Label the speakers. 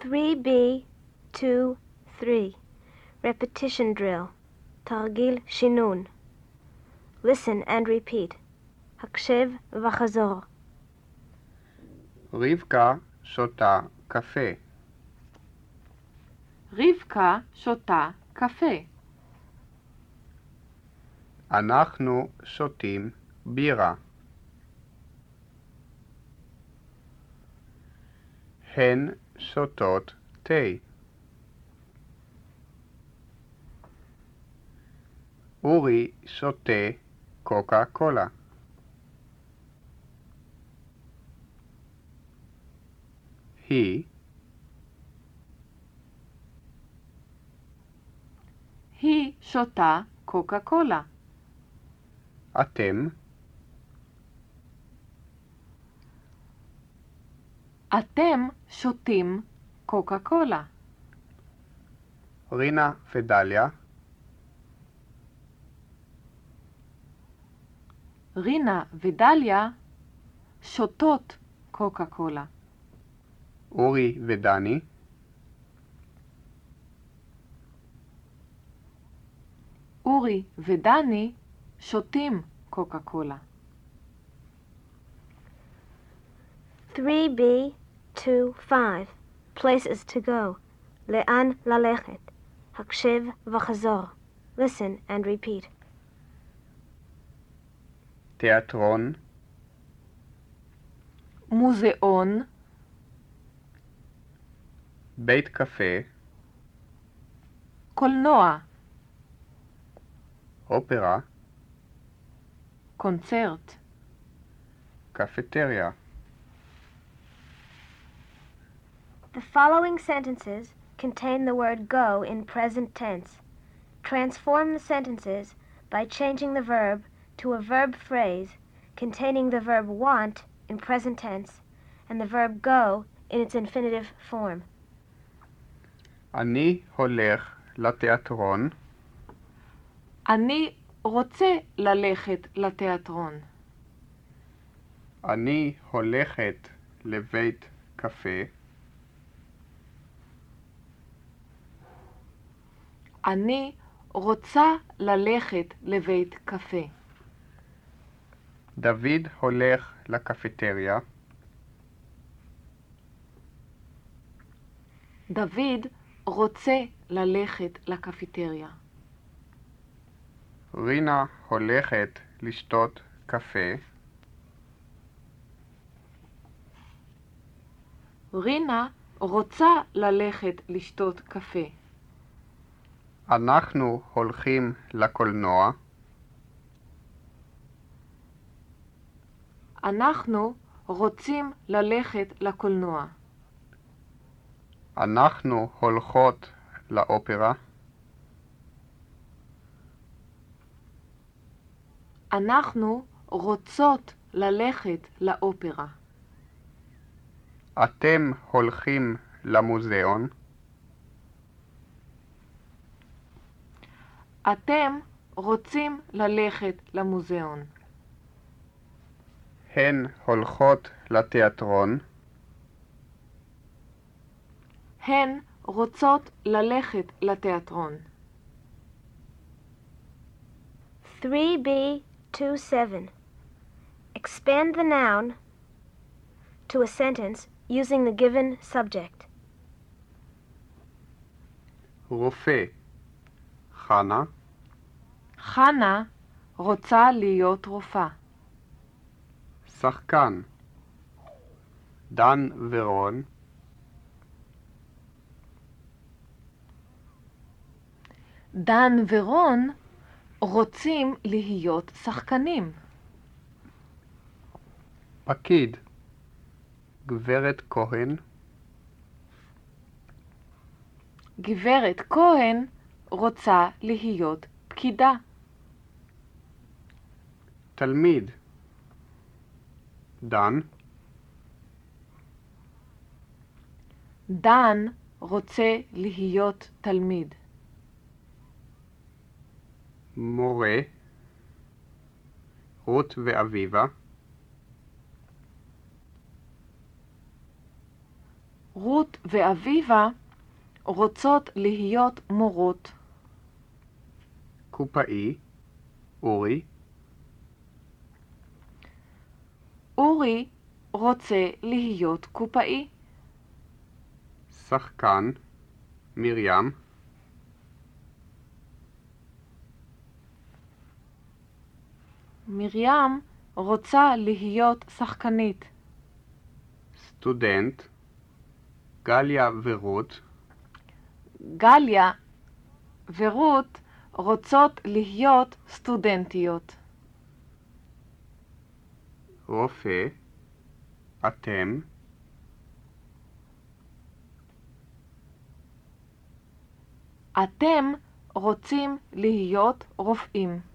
Speaker 1: 3B, 2, 3. Repetition drill. תרגיל שינון. Listen and repeat. הקשב וחזור.
Speaker 2: רבקה שותה קפה.
Speaker 3: רבקה שותה קפה.
Speaker 2: אנחנו שותים בירה. הן שותות תה. אורי שותה קוקה קולה. היא
Speaker 3: היא שותה קוקה קולה.
Speaker 2: אתם
Speaker 3: אתם שותים קוקה קולה.
Speaker 2: רינה ודליה
Speaker 3: רינה ודליה שותות קוקה קולה.
Speaker 2: אורי ודני
Speaker 3: אורי ודני שותים קוקה קולה.
Speaker 1: 3B, 2, 5. Places to go. לאן ללכת. הקשב וחזור. Listen and repeat.
Speaker 2: תיאטרון
Speaker 3: מוזיאון,
Speaker 2: בית קפה
Speaker 3: קולנוע,
Speaker 2: אופרה
Speaker 3: קונצרט.
Speaker 2: קפטריה
Speaker 1: The following sentences contain the word go in present tense. Transform the sentences by changing the verb to a verb phrase containing the verb want in present tense and the verb go in its infinitive form.
Speaker 2: אני הולך לתיאטרון
Speaker 3: אני רוצה ללכת לתיאטרון.
Speaker 2: אני הולכת לבית קפה
Speaker 3: אני רוצה ללכת לבית קפה.
Speaker 2: דוד הולך לקפטריה
Speaker 3: דוד רוצה ללכת לקפיטריה.
Speaker 2: רינה הולכת לשתות קפה
Speaker 3: רינה רוצה ללכת לשתות קפה.
Speaker 2: אנחנו הולכים לקולנוע
Speaker 3: אנחנו רוצים ללכת לקולנוע.
Speaker 2: אנחנו הולכות לאופרה
Speaker 3: אנחנו רוצות ללכת לאופרה.
Speaker 2: אתם הולכים למוזיאון
Speaker 3: אתם רוצים ללכת למוזיאון.
Speaker 2: הן הולכות לתיאטרון
Speaker 3: הן רוצות ללכת לתיאטרון.
Speaker 1: 3B, 2, 7. Expand the noun to a sentence using the given subject.
Speaker 2: רופא חנה
Speaker 3: חנה רוצה להיות רופאה.
Speaker 2: שחקן דן ורון
Speaker 3: דן ורון רוצים להיות שחקנים.
Speaker 2: פקיד גברת כהן
Speaker 3: גברת כהן רוצה להיות פקידה.
Speaker 2: תלמיד. דן.
Speaker 3: דן רוצה להיות תלמיד.
Speaker 2: מורה. רות ואביבה.
Speaker 3: רות ואביבה רוצות להיות מורות.
Speaker 2: קופאי, אורי,
Speaker 3: אורי רוצה להיות קופאי.
Speaker 2: שחקן, מרים,
Speaker 3: מרים רוצה להיות שחקנית.
Speaker 2: סטודנט, גליה ורות,
Speaker 3: גליה ורות רוצות להיות סטודנטיות.
Speaker 2: רופא, אתם,
Speaker 3: אתם רוצים להיות רופאים.